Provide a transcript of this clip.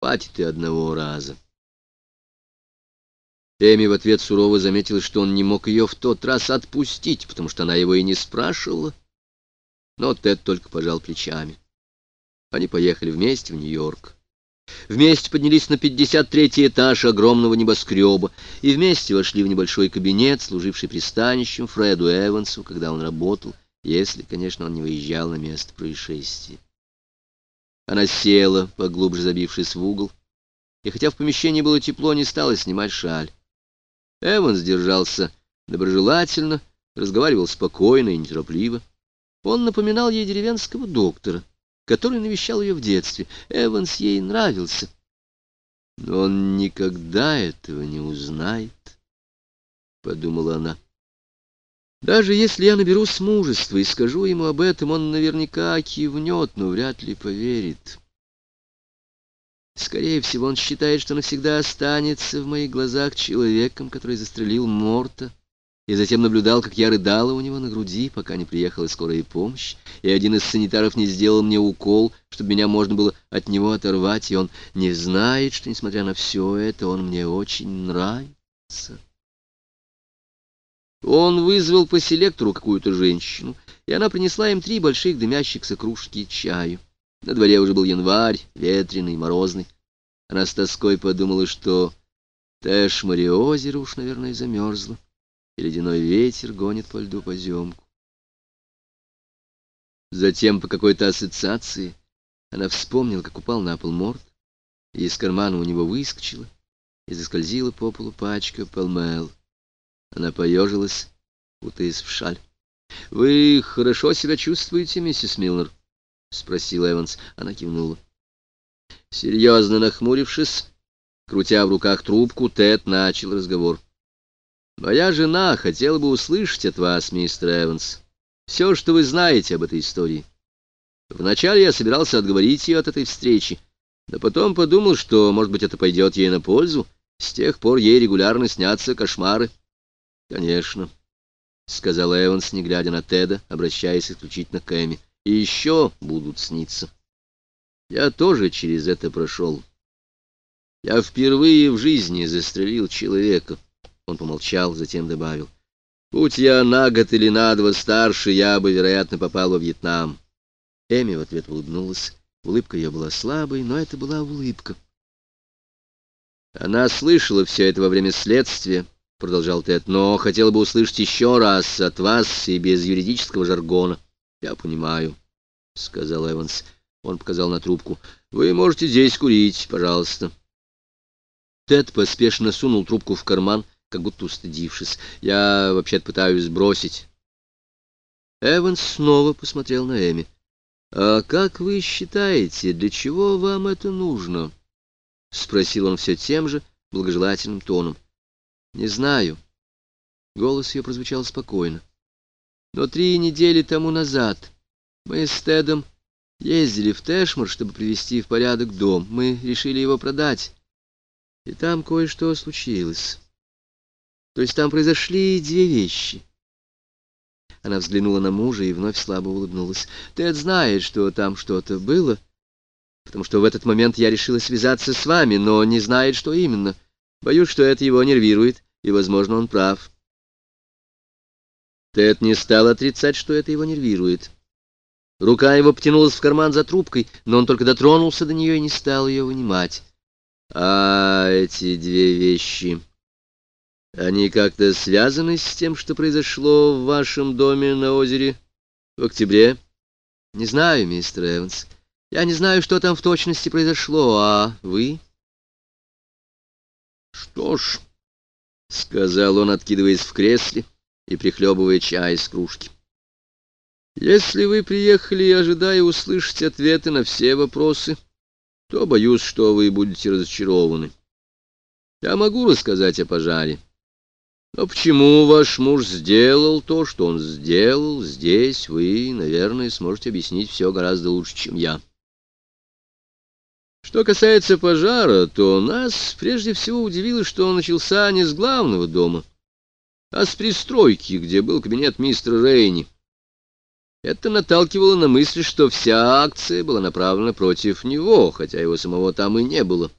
Хватит и одного раза. Эми в ответ сурово заметила, что он не мог ее в тот раз отпустить, потому что она его и не спрашивала. Но Тед только пожал плечами. Они поехали вместе в Нью-Йорк. Вместе поднялись на 53-й этаж огромного небоскреба и вместе вошли в небольшой кабинет, служивший пристанищем Фреду Эвансу, когда он работал, если, конечно, он не выезжал на место происшествия. Она села, поглубже забившись в угол, и хотя в помещении было тепло, не стала снимать шаль. Эванс держался доброжелательно, разговаривал спокойно и неторопливо. Он напоминал ей деревенского доктора, который навещал ее в детстве. Эванс ей нравился. Но он никогда этого не узнает, — подумала она. Даже если я наберусь мужества и скажу ему об этом, он наверняка кивнет, но вряд ли поверит. Скорее всего, он считает, что навсегда останется в моих глазах человеком, который застрелил Морта, и затем наблюдал, как я рыдала у него на груди, пока не приехала скорая помощь, и один из санитаров не сделал мне укол, чтобы меня можно было от него оторвать, и он не знает, что, несмотря на все это, он мне очень нравится. Он вызвал по селектору какую-то женщину, и она принесла им три больших дымящихся кружки чаю. На дворе уже был январь, ветреный, морозный. Она с тоской подумала, что Тэш-море озеро уж, наверное, замерзло, и ледяной ветер гонит по льду поземку. Затем, по какой-то ассоциации, она вспомнила, как упал на пол морд, и из кармана у него выскочила и заскользила по полу пачка пелмел. Она поежилась, утаясь в шаль. — Вы хорошо себя чувствуете, миссис Милнер? — спросил Эванс. Она кивнула. Серьезно нахмурившись, крутя в руках трубку, Тед начал разговор. «Моя жена хотела бы услышать от вас, мистер Эванс, все, что вы знаете об этой истории. Вначале я собирался отговорить ее от этой встречи, но потом подумал, что, может быть, это пойдет ей на пользу. С тех пор ей регулярно снятся кошмары. «Конечно», — сказал Эванс, не глядя на Теда, обращаясь исключительно к Эми. «И еще будут сниться. Я тоже через это прошел. Я впервые в жизни застрелил человека». Он помолчал, затем добавил. «Будь я на год или на два старше, я бы, вероятно, попал во Вьетнам». Эми в ответ улыбнулась. Улыбка ее была слабой, но это была улыбка. Она слышала все это во время следствия, — продолжал Тед, — но хотела бы услышать еще раз от вас и без юридического жаргона. — Я понимаю, — сказал Эванс. Он показал на трубку. — Вы можете здесь курить, пожалуйста. Тед поспешно сунул трубку в карман, как будто устыдившись. — Я вообще-то пытаюсь сбросить. Эванс снова посмотрел на Эми. — А как вы считаете, для чего вам это нужно? — спросил он все тем же благожелательным тоном. — не знаю. Голос ее прозвучал спокойно. Но три недели тому назад мы с Тедом ездили в Тэшмур, чтобы привести в порядок дом. Мы решили его продать. И там кое-что случилось. То есть там произошли две вещи. Она взглянула на мужа и вновь слабо улыбнулась. Тед знает, что там что-то было, потому что в этот момент я решила связаться с вами, но не знает, что именно — Боюсь, что это его нервирует, и, возможно, он прав. Тед не стал отрицать, что это его нервирует. Рука его потянулась в карман за трубкой, но он только дотронулся до нее и не стал ее вынимать. А эти две вещи... Они как-то связаны с тем, что произошло в вашем доме на озере в октябре? Не знаю, мистер Эванс. Я не знаю, что там в точности произошло, а вы... «Что ж», — сказал он, откидываясь в кресле и прихлебывая чай из кружки, — «если вы приехали, ожидая услышать ответы на все вопросы, то боюсь, что вы будете разочарованы. Я могу рассказать о пожаре». Но почему ваш муж сделал то, что он сделал, здесь вы, наверное, сможете объяснить все гораздо лучше, чем я. Что касается пожара, то нас прежде всего удивило, что он начался не с главного дома, а с пристройки, где был кабинет мистера Рейни. Это наталкивало на мысль, что вся акция была направлена против него, хотя его самого там и не было.